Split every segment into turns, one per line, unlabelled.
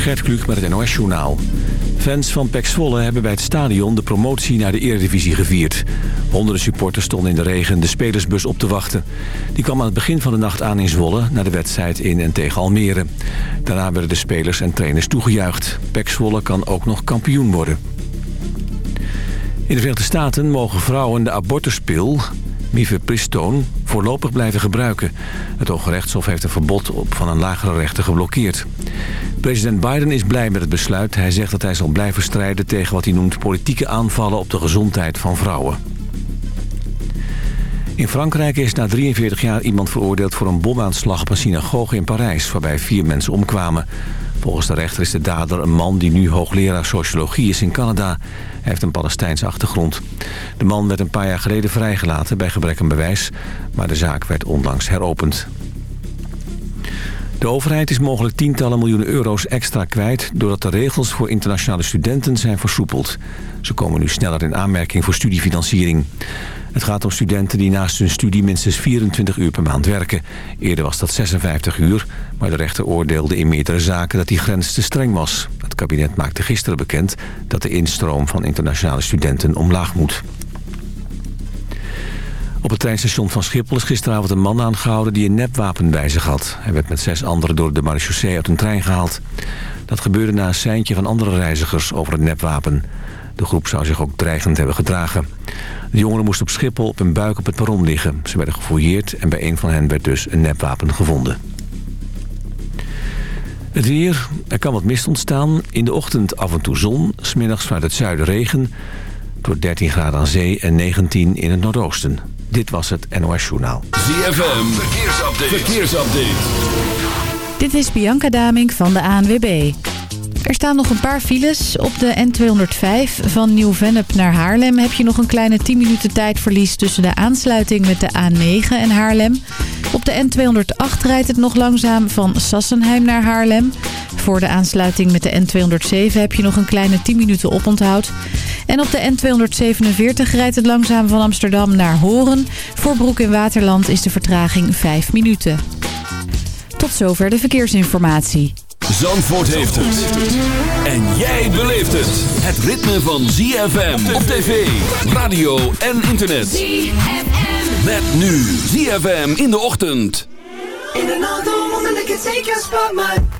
Gert Kluk met het NOS Journaal. Fans van PEC Zwolle hebben bij het stadion de promotie naar de Eredivisie gevierd. Honderden supporters stonden in de regen de spelersbus op te wachten. Die kwam aan het begin van de nacht aan in Zwolle... naar de wedstrijd in en tegen Almere. Daarna werden de spelers en trainers toegejuicht. PEC Zwolle kan ook nog kampioen worden. In de Verenigde Staten mogen vrouwen de abortuspil mifepristone voorlopig blijven gebruiken. Het Hoge Rechtshof heeft een verbod op van een lagere rechter geblokkeerd. President Biden is blij met het besluit. Hij zegt dat hij zal blijven strijden tegen wat hij noemt politieke aanvallen op de gezondheid van vrouwen. In Frankrijk is na 43 jaar iemand veroordeeld voor een bomaanslag op een synagoge in Parijs... waarbij vier mensen omkwamen. Volgens de rechter is de dader een man die nu hoogleraar sociologie is in Canada. Hij heeft een Palestijnse achtergrond. De man werd een paar jaar geleden vrijgelaten bij gebrek aan bewijs... maar de zaak werd onlangs heropend. De overheid is mogelijk tientallen miljoenen euro's extra kwijt... doordat de regels voor internationale studenten zijn versoepeld. Ze komen nu sneller in aanmerking voor studiefinanciering. Het gaat om studenten die naast hun studie minstens 24 uur per maand werken. Eerder was dat 56 uur, maar de rechter oordeelde in meerdere zaken dat die grens te streng was. Het kabinet maakte gisteren bekend dat de instroom van internationale studenten omlaag moet. Op het treinstation van Schiphol is gisteravond een man aangehouden die een nepwapen bij zich had. Hij werd met zes anderen door de marechaussee uit een trein gehaald. Dat gebeurde na een seintje van andere reizigers over het nepwapen. De groep zou zich ook dreigend hebben gedragen. De jongeren moesten op Schiphol op hun buik op het perron liggen. Ze werden gefouilleerd en bij een van hen werd dus een nepwapen gevonden. Het weer, er kan wat mist ontstaan. In de ochtend af en toe zon, smiddags vanuit het zuiden regen. Door 13 graden aan zee en 19 in het noordoosten. Dit was het NOS Journaal.
ZFM, verkeersupdate. verkeersupdate.
Dit is Bianca Damink van de ANWB. Er staan nog een paar files. Op de N205 van Nieuw-Vennep naar Haarlem heb je nog een kleine 10 minuten tijdverlies tussen de aansluiting met de A9 en Haarlem. Op de N208 rijdt het nog langzaam van Sassenheim naar Haarlem. Voor de aansluiting met de N207 heb je nog een kleine 10 minuten oponthoud. En op de N247 rijdt het langzaam van Amsterdam naar Horen. Voor Broek in Waterland is de vertraging 5 minuten. Tot zover de verkeersinformatie.
Zandvoort heeft het. En jij beleeft het. Het ritme van ZFM op tv, radio en internet. ZFM. Met nu ZFM in de ochtend. In another woman that can take your spot,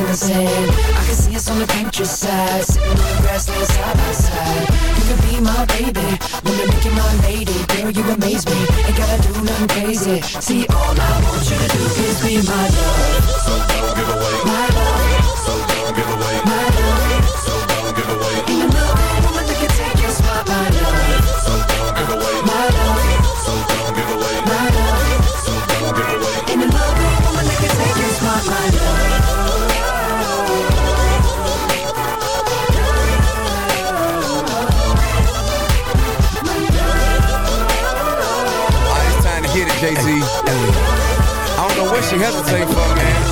in the sand I can see us on the picture side Sitting on the grassland side by side. You can be my baby Wanna make you my lady. Girl, you amaze me Ain't gotta do nothing crazy. See, all I want you to do is be my love. So don't give away. My love.
It, Jay-Z. I don't know what she hesitating for, man.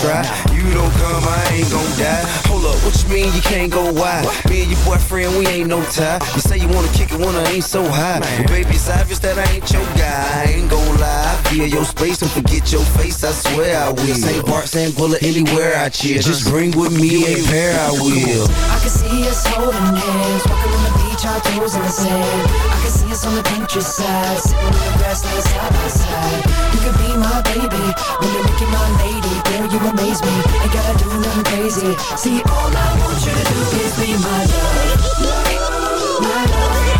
try. You don't come, I ain't gon' die. Hold up, what you mean you can't go wide? Me and your boyfriend, we ain't no tie. You say you wanna kick it when I ain't so high. But baby, it's obvious that I ain't your guy. I ain't gon' lie. I feel your space and forget your face, I swear I will. St. Bart, St. Bullet, anywhere I chill. Just bring with me a pair, I will.
I can see us holding hands, walking on the beach, our toes in the sand. I can see us on the countryside, sitting in the grass, laying side by side. You could be my baby, when you make you my lady, girl, you amaze me. Ain't gotta do nothing crazy. See, all I want you to do is be my love, my love,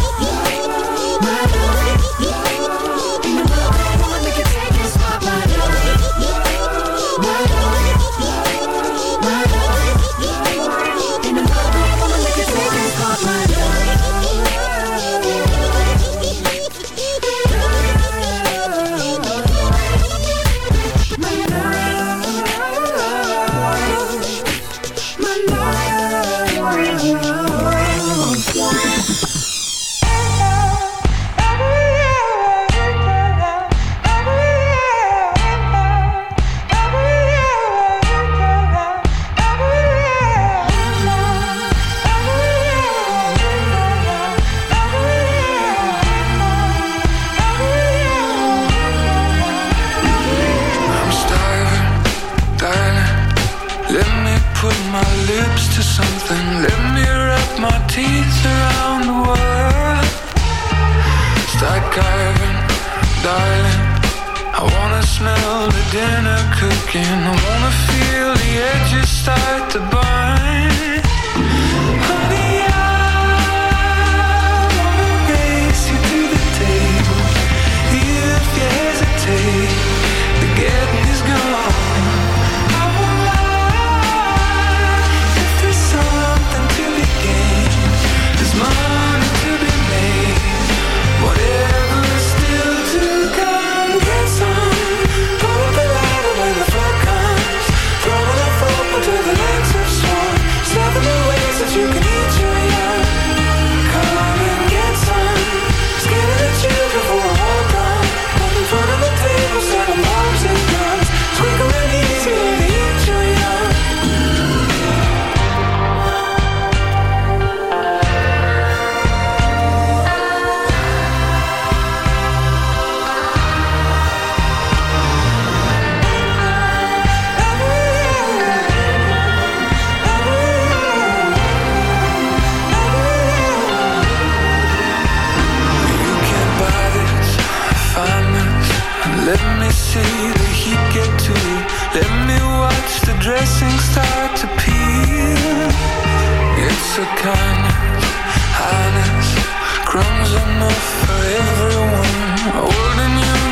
teeth around the world. Start carving, darling. I wanna smell the dinner cooking. I wanna feel the edges start to burn. See the heat get to you. Let me watch the dressing start to peel. It's a kindness, highness, crumbs enough for everyone. Old and young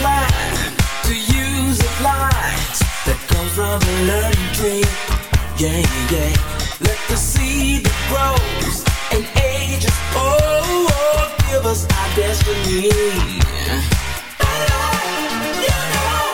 to
use the light that comes from a learning tree. Yeah, yeah. Let the seed that grows and ages oh, oh, give us our destiny. I love you
know.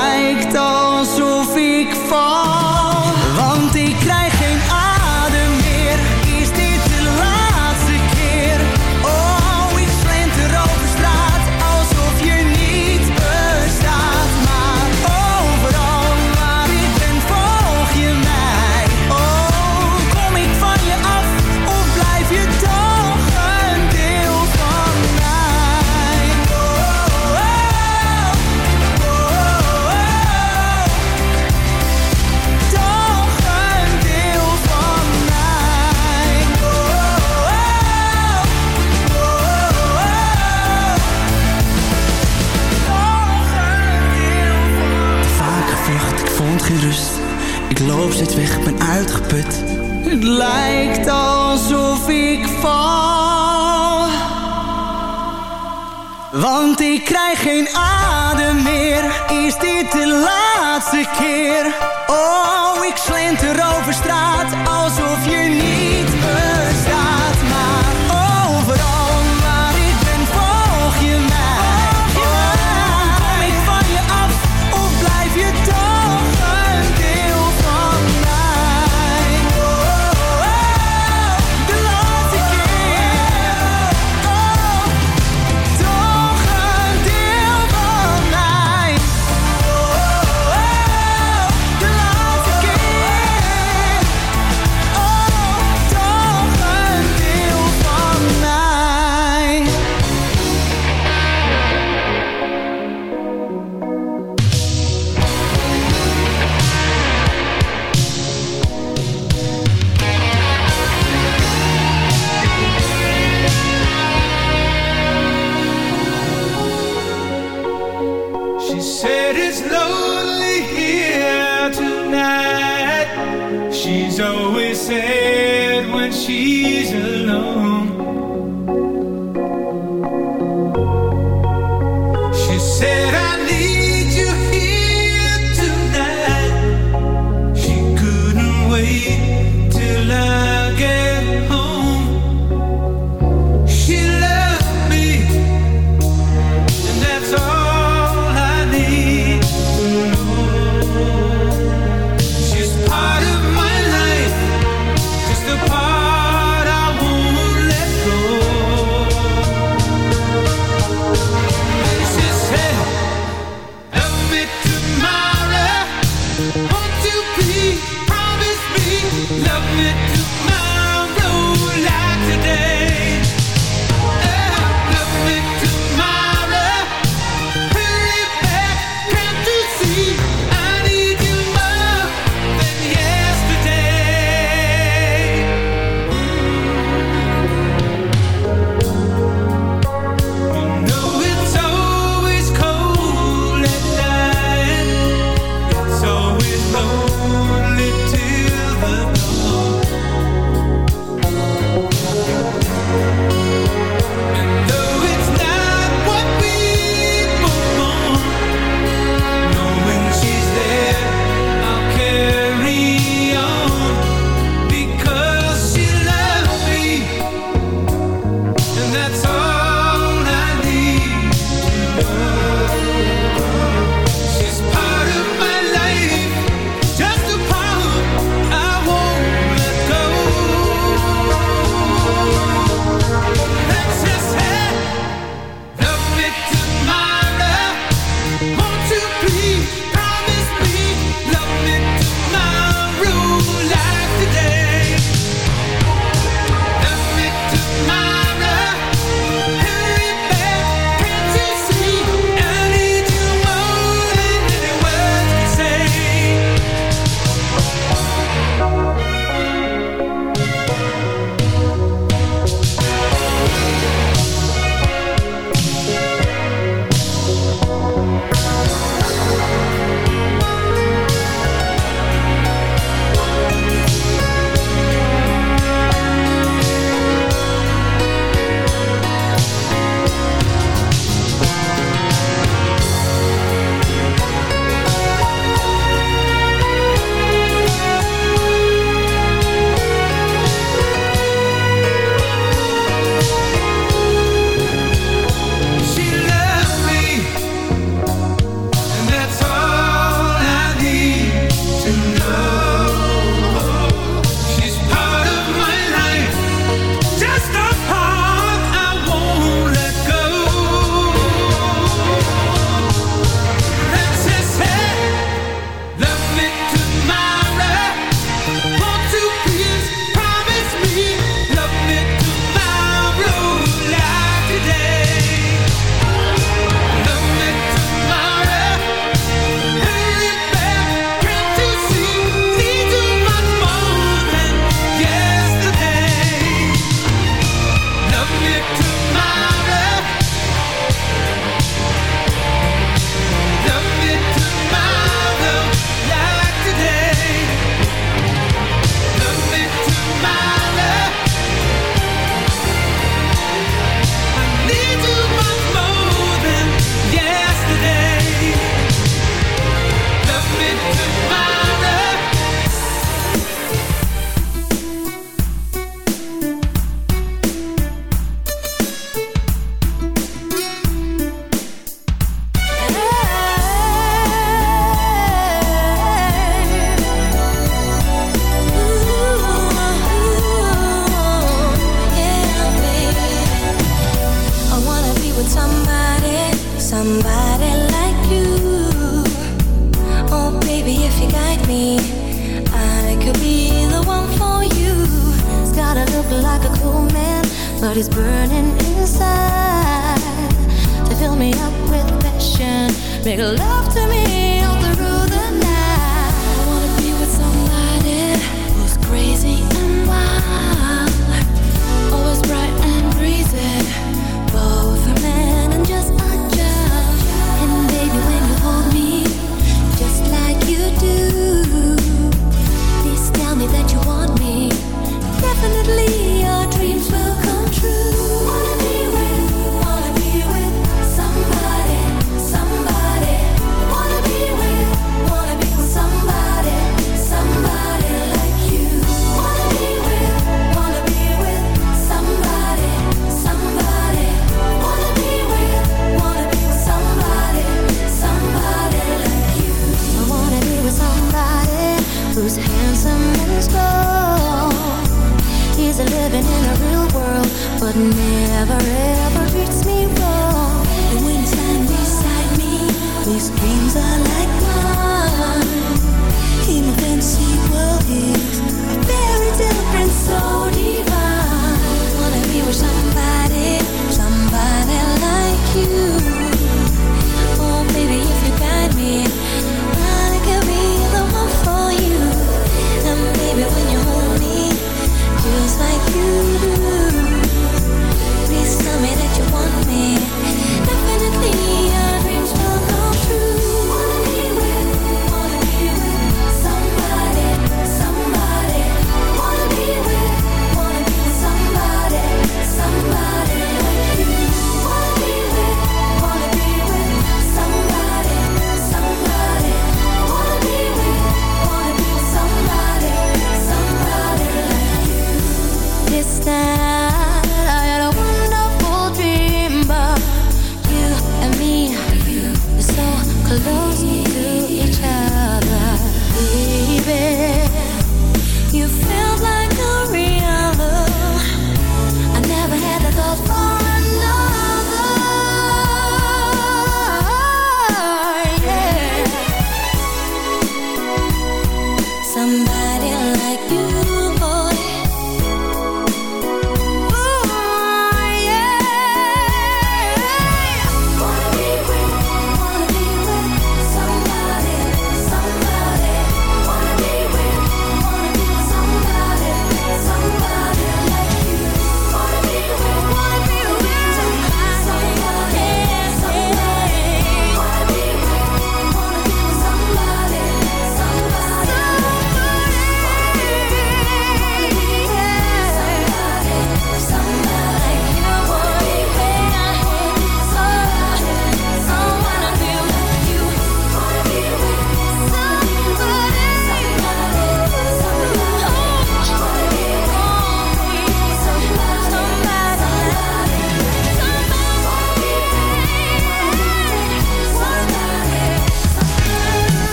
lijkt alsof ik val het. Lijkt alsof ik val. Want ik krijg geen adem meer. Is dit de laatste keer? Oh, ik slenter over straat alsof je niet... Jesus.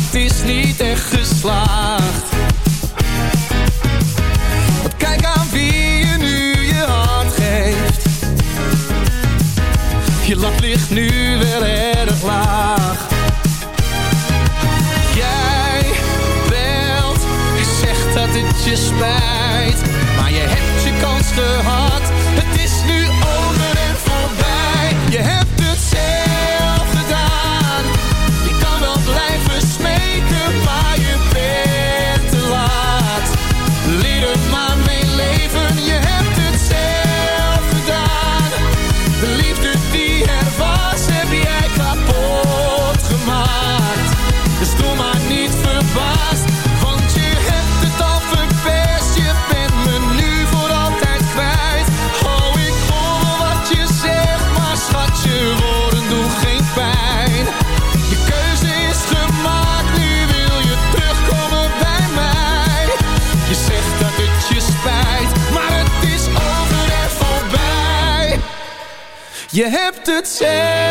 het is niet
echt geslaagd. Want kijk aan wie je nu je hart geeft. Je lat ligt nu wel erg laag. Jij belt, je zegt dat het je spijt. Maar je hebt je kans gehad
You have to change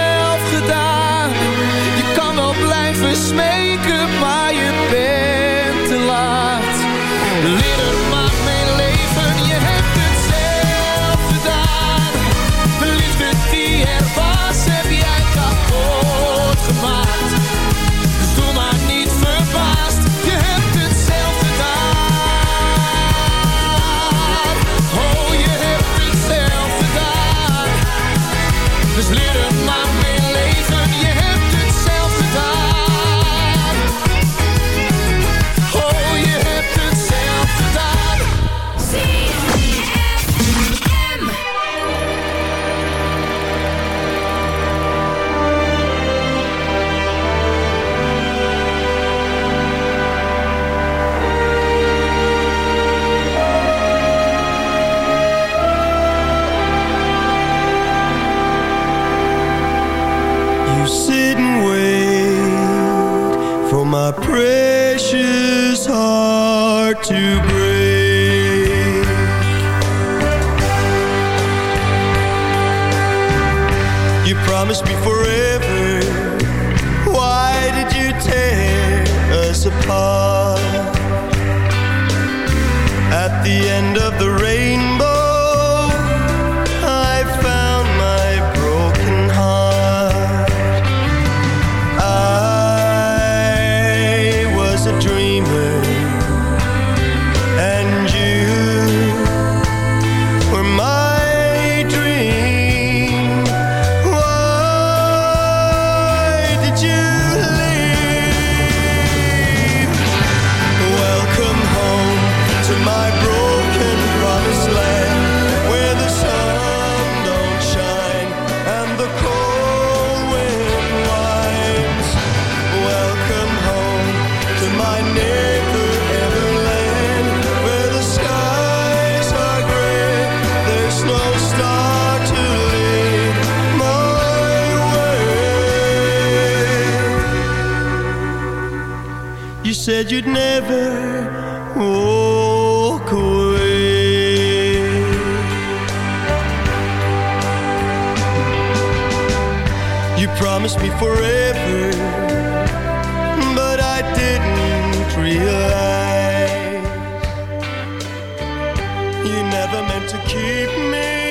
to keep me.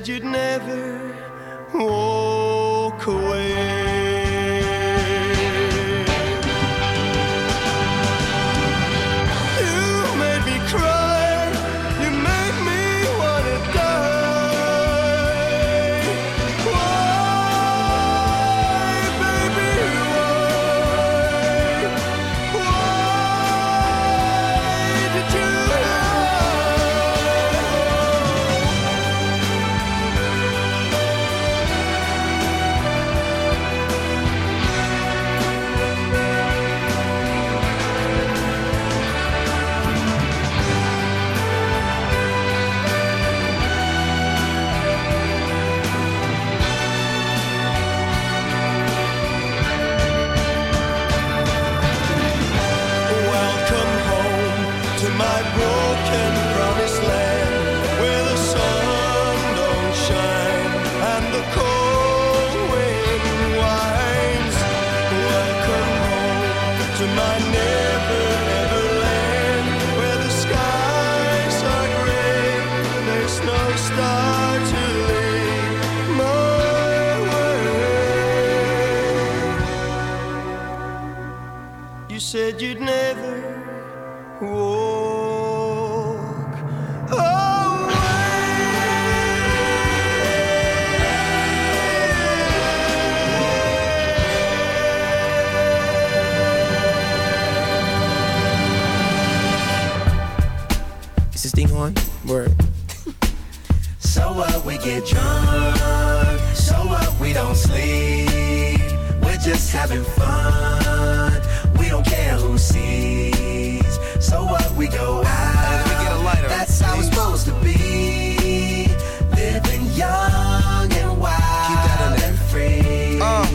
said you'd never
said you'd never walk away.
Is this thing on? Word.
So what? We get drunk. So what? We don't sleep. We're just having fun. We don't care who sees. So what? We go out. That's how it's supposed to be. Living young and wild and free.
Uh,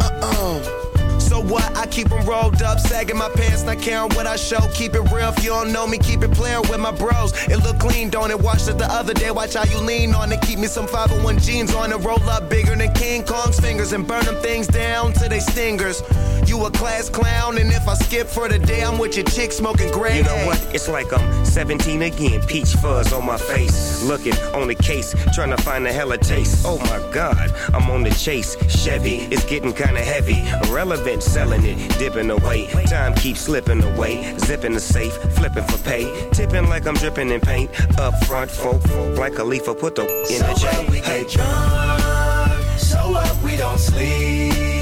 uh-uh. So what? I keep them rolled up, sagging my pants, not caring what I show. Keep it real, if you don't know me, keep it playing with my bros. It look clean, don't it? Watched it the other day, watch how you lean on it. Keep me some 501 jeans on it, roll up bigger than King Kong's fingers and burn them things down to they stingers. You a class clown, and if I skip for the day, I'm with your chick smoking gray.
You know what? It's like I'm 17 again. Peach fuzz on my face. Looking on the case, trying to find a hella taste. Oh my god, I'm on the chase. Chevy, it's getting kinda heavy. Irrelevant, selling it, dipping away. Time keeps slipping away. Zipping the safe, flipping for pay. Tipping like I'm dripping in paint. Up front, folk, like a leaf, put the in
So
the J.
what? We get drunk. So what? We don't sleep.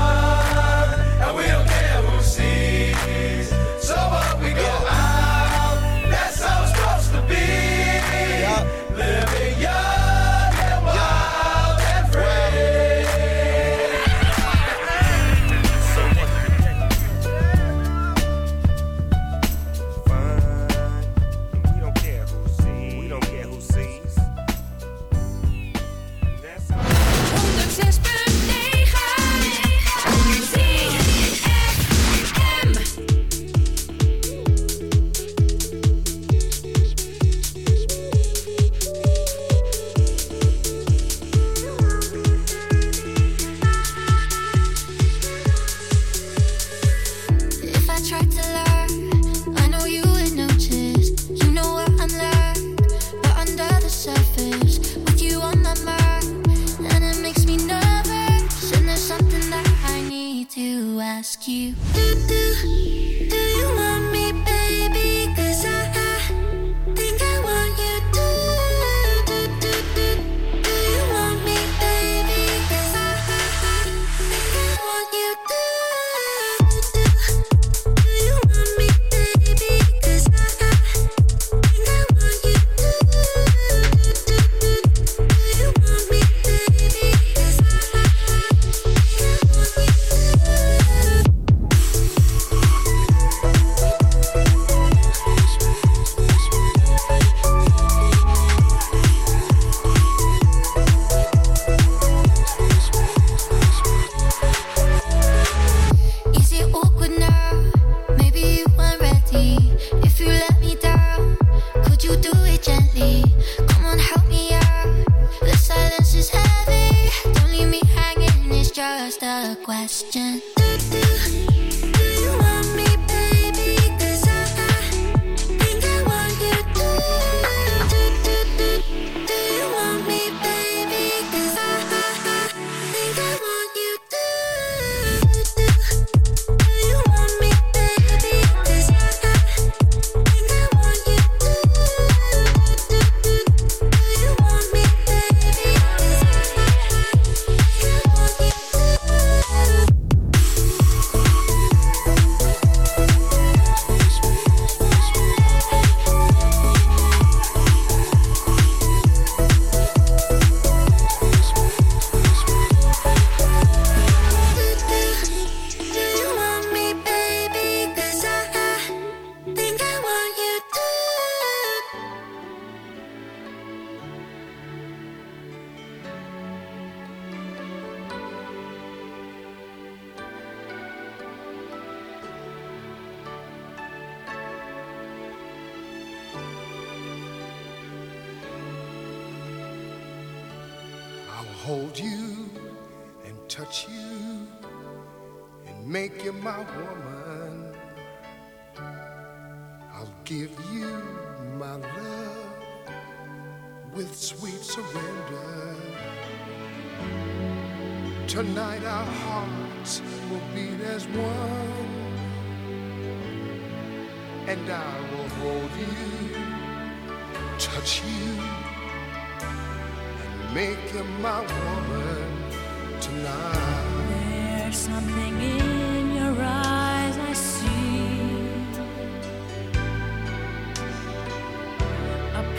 The question.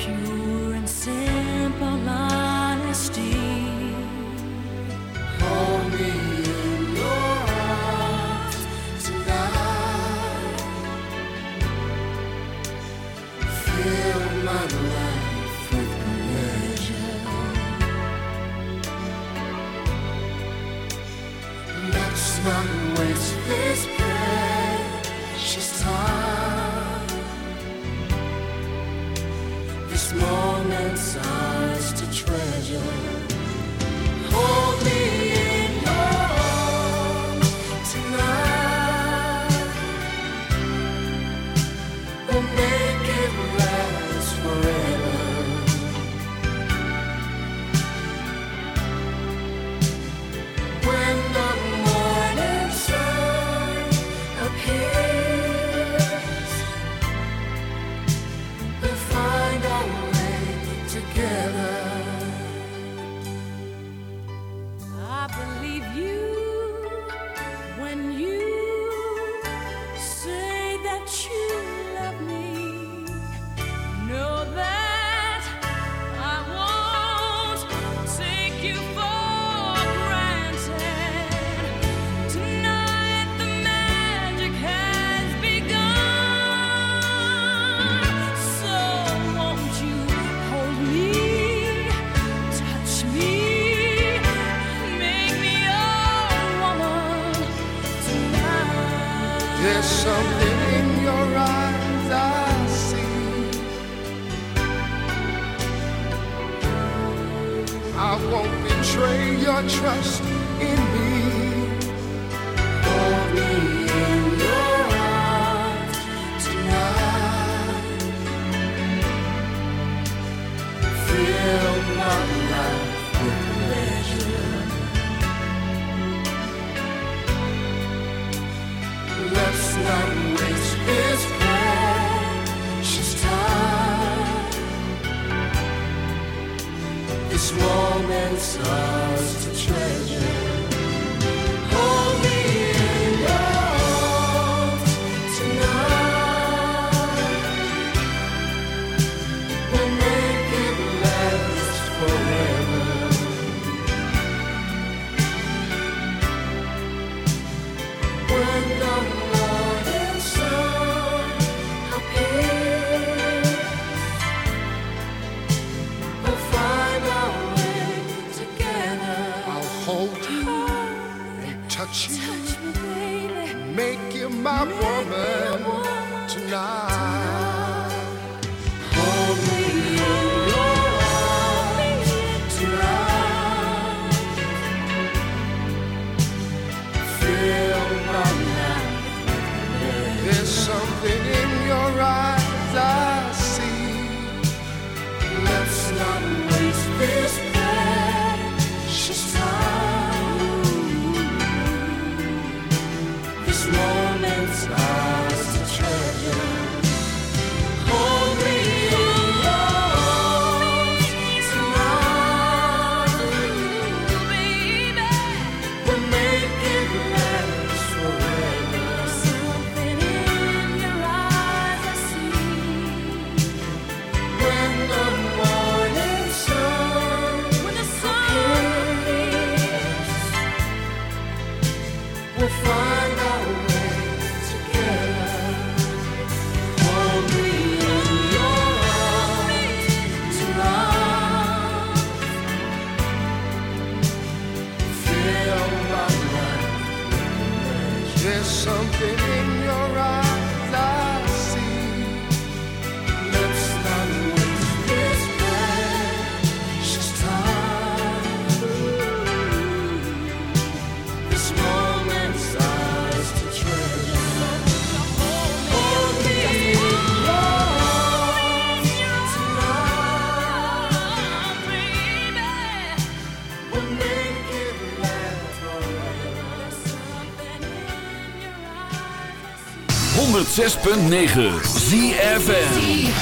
pure.
I won't
betray your trust in me. Me. it's love. 106.9 ZFN